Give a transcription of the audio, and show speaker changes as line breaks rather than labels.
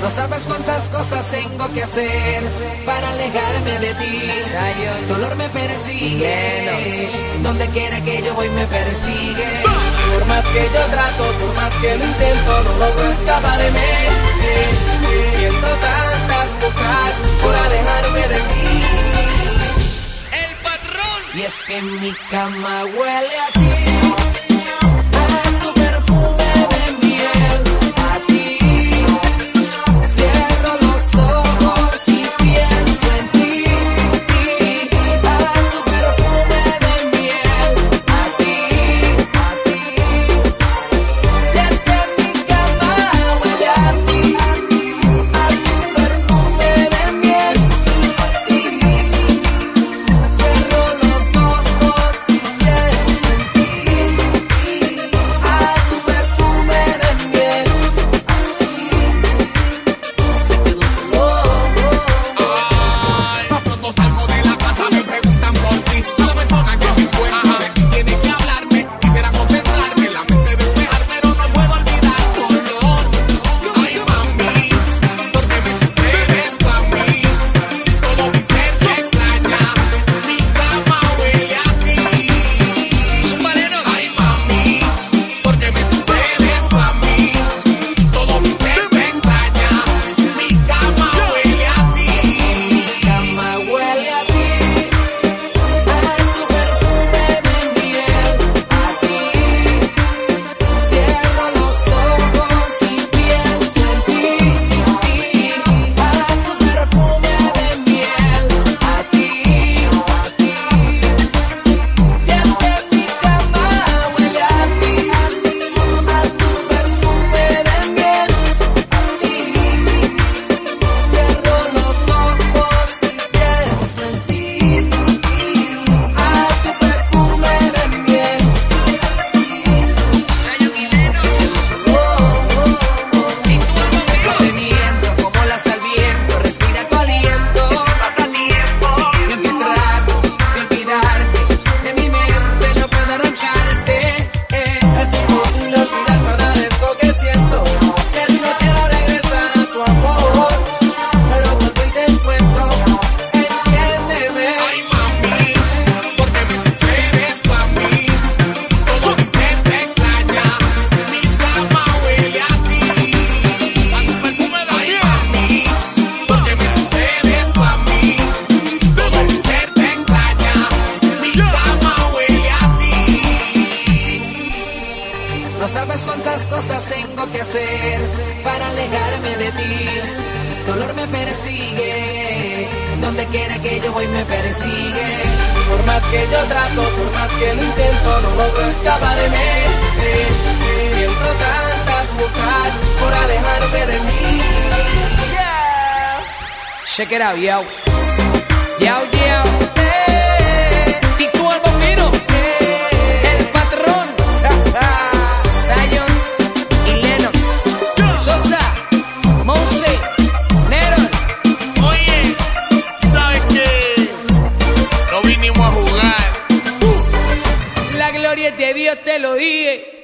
No sabes cuántas cosas tengo que hacer para alejarme de ti. Tu dolor me persigue. Donde quiera que yo voy me persigue.
Por más que yo trato, por más que lo intento, no logro escaparme. Siento tantas cosas por alejarme de ti.
El patrón. Y es que mi cama huele a ti. No sabes cuántas cosas tengo que hacer para alejarme de ti. Dolor me persigue, donde quiera que yo voy me persigue.
Por más que yo trato, por más que lo intento, no logro escaparme. Siento tantas cosas por alejarme de mí.
Check it out, yo. Yo, yo. gloria de Dios te lo dije.